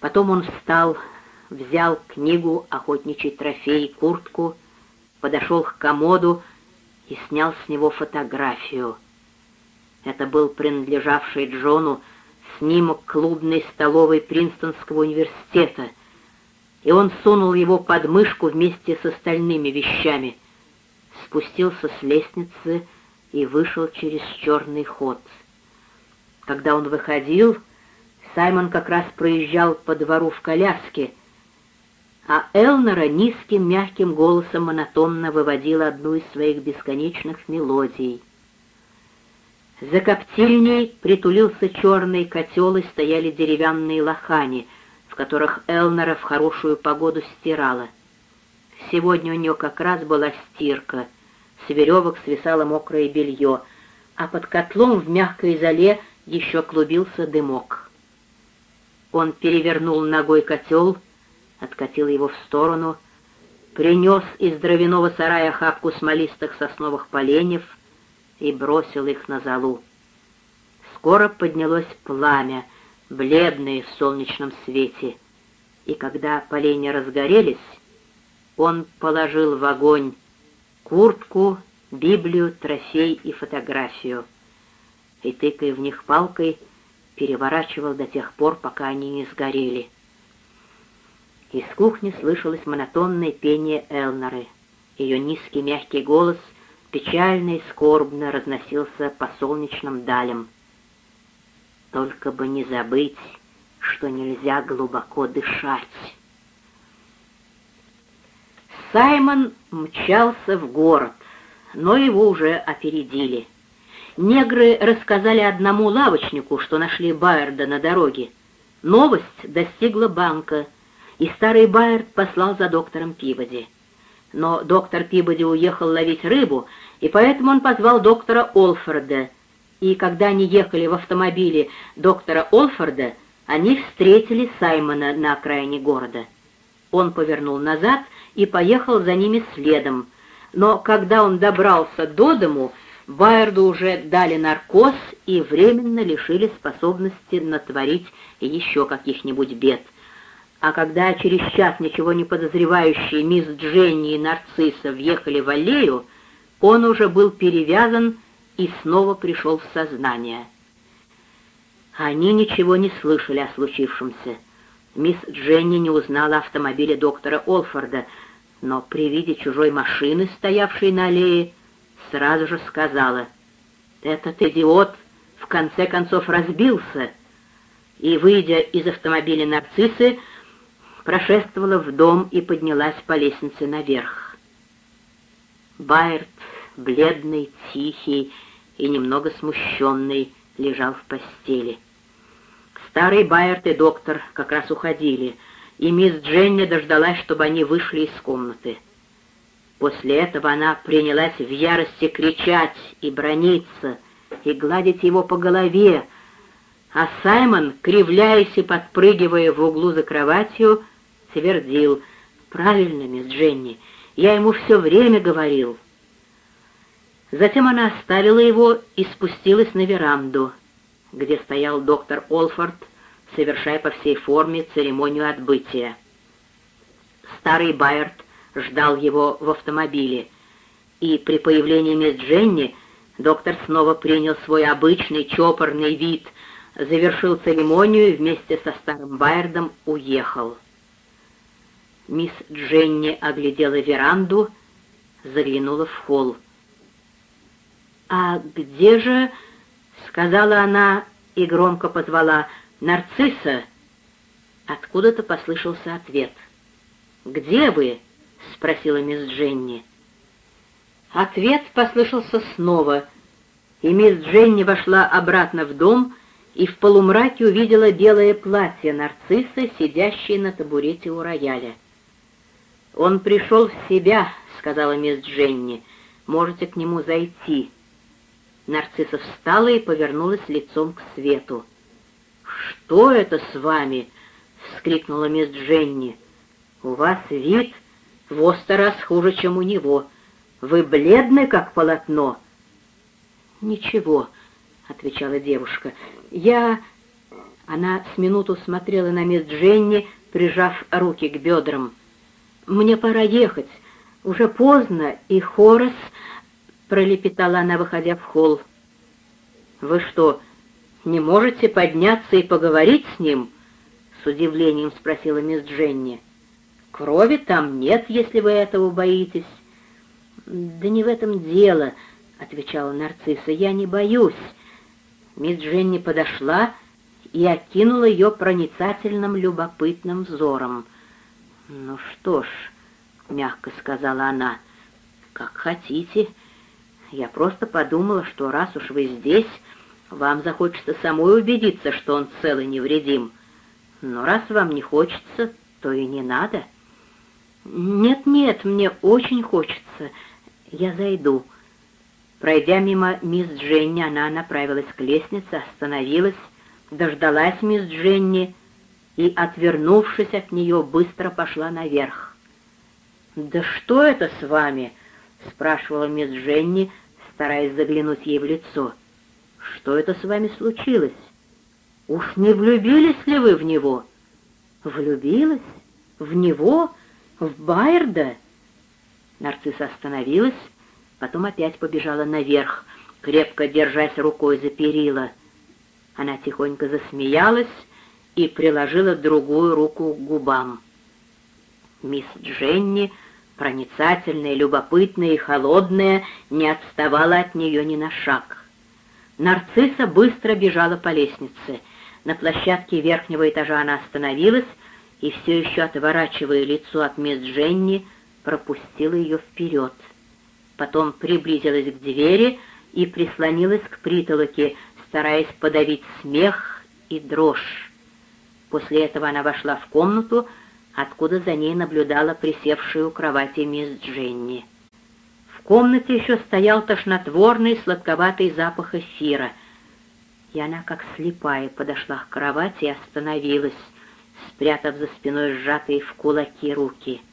Потом он встал, взял книгу «Охотничий трофей», куртку, подошел к комоду и снял с него фотографию. Это был принадлежавший Джону снимок клубной столовой Принстонского университета, и он сунул его под мышку вместе с остальными вещами, спустился с лестницы и вышел через черный ход. Когда он выходил, Саймон как раз проезжал по двору в коляске, а Элнера низким мягким голосом монотонно выводила одну из своих бесконечных мелодий. За коптильней притулился черный котел и стояли деревянные лохани, в которых Элнера в хорошую погоду стирала. Сегодня у нее как раз была стирка, с веревок свисало мокрое белье, а под котлом в мягкой зале еще клубился дымок. Он перевернул ногой котел, откатил его в сторону, принес из дровяного сарая хапку смолистых сосновых поленьев и бросил их на золу. Скоро поднялось пламя, бледное в солнечном свете, и когда поленья разгорелись, он положил в огонь куртку, Библию, трофей и фотографию, и, тыкая в них палкой, переворачивал до тех пор, пока они не сгорели. Из кухни слышалось монотонное пение Элноры. Ее низкий мягкий голос печально и скорбно разносился по солнечным далям. Только бы не забыть, что нельзя глубоко дышать. Саймон мчался в город, но его уже опередили. Негры рассказали одному лавочнику, что нашли Байерда на дороге. Новость достигла банка, и старый Байерд послал за доктором Пибоди. Но доктор Пибоди уехал ловить рыбу, и поэтому он позвал доктора Олфорда. И когда они ехали в автомобиле доктора Олфорда, они встретили Саймона на окраине города. Он повернул назад и поехал за ними следом, но когда он добрался до дому, Байерду уже дали наркоз и временно лишили способности натворить еще каких-нибудь бед. А когда через час ничего не подозревающие мисс Дженни и Нарцисса въехали в аллею, он уже был перевязан и снова пришел в сознание. Они ничего не слышали о случившемся. Мисс Дженни не узнала автомобиля доктора Олфорда, но при виде чужой машины, стоявшей на аллее, сразу же сказала, «Этот идиот в конце концов разбился», и, выйдя из автомобиля нарциссы, прошествовала в дом и поднялась по лестнице наверх. Байерт, бледный, тихий и немного смущенный, лежал в постели. Старый Байерт и доктор как раз уходили, и мисс Дженни дождалась, чтобы они вышли из комнаты. После этого она принялась в ярости кричать и брониться, и гладить его по голове, а Саймон, кривляясь и подпрыгивая в углу за кроватью, твердил, «Правильно, мисс Дженни, я ему все время говорил». Затем она оставила его и спустилась на веранду, где стоял доктор Олфорд, совершая по всей форме церемонию отбытия. Старый Байерт ждал его в автомобиле, и при появлении мисс Дженни доктор снова принял свой обычный чопорный вид, завершил церемонию и вместе со старым Байердом уехал. Мисс Дженни оглядела веранду, заглянула в холл. «А где же...» — сказала она и громко позвала «Нарцисса!» Откуда-то послышался ответ. «Где вы?» — спросила мисс Дженни. Ответ послышался снова, и мисс Дженни вошла обратно в дом и в полумраке увидела белое платье нарциссы, сидящей на табурете у рояля. «Он пришел в себя», — сказала мисс Дженни. «Можете к нему зайти». Нарцисса встала и повернулась лицом к свету. «Что это с вами?» — вскрикнула мисс Дженни. «У вас вид в сто раз хуже, чем у него. Вы бледны, как полотно». «Ничего», — отвечала девушка. «Я...» Она с минуту смотрела на мисс Дженни, прижав руки к бедрам. «Мне пора ехать. Уже поздно, и Хорас...» — пролепетала она, выходя в холл. «Вы что, не можете подняться и поговорить с ним?» — с удивлением спросила мисс Дженни. «Крови там нет, если вы этого боитесь». «Да не в этом дело», — отвечала нарцисса, — «я не боюсь». Мисс Дженни подошла и окинула ее проницательным любопытным взором. «Ну что ж», — мягко сказала она, — «как хотите. Я просто подумала, что раз уж вы здесь, вам захочется самой убедиться, что он цел и невредим. Но раз вам не хочется, то и не надо». «Нет-нет, мне очень хочется. Я зайду». Пройдя мимо мисс Дженни, она направилась к лестнице, остановилась, дождалась мисс Дженни и, отвернувшись от нее, быстро пошла наверх. «Да что это с вами?» — спрашивала мисс Дженни, стараясь заглянуть ей в лицо. «Что это с вами случилось? Уж не влюбились ли вы в него?» «Влюбилась? В него?» «В Байерда?» Нарцисса остановилась, потом опять побежала наверх, крепко держась рукой за перила. Она тихонько засмеялась и приложила другую руку к губам. Мисс Дженни, проницательная, любопытная и холодная, не отставала от нее ни на шаг. Нарцисса быстро бежала по лестнице. На площадке верхнего этажа она остановилась и все еще отворачивая лицо от мисс Дженни, пропустила ее вперед. Потом приблизилась к двери и прислонилась к притолоке, стараясь подавить смех и дрожь. После этого она вошла в комнату, откуда за ней наблюдала присевшая у кровати мисс Дженни. В комнате еще стоял тошнотворный сладковатый запах эфира, и она, как слепая, подошла к кровати и остановилась, спрятав за спиной сжатые в кулаки руки —